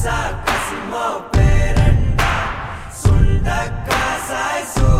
காசா கசிமோ பேரண்டா சுண்ட காசாய் சூ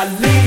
ali.